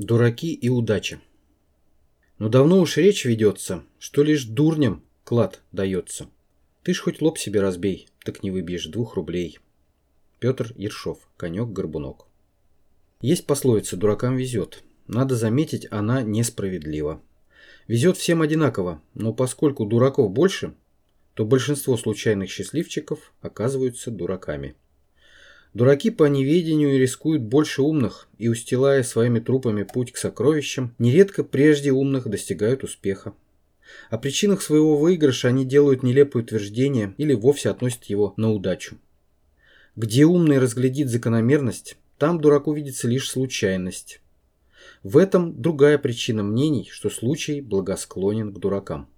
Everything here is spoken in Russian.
Дураки и удача. Но давно уж речь ведется, что лишь дурням клад дается. Ты ж хоть лоб себе разбей, так не выбьешь двух рублей. Петр Ершов, конек-горбунок. Есть пословица «дуракам везет». Надо заметить, она несправедлива. Везет всем одинаково, но поскольку дураков больше, то большинство случайных счастливчиков оказываются дураками. Дураки по неведению рискуют больше умных и, устилая своими трупами путь к сокровищам, нередко прежде умных достигают успеха. О причинах своего выигрыша они делают нелепые утверждения или вовсе относят его на удачу. Где умный разглядит закономерность, там дураку видится лишь случайность. В этом другая причина мнений, что случай благосклонен к дуракам.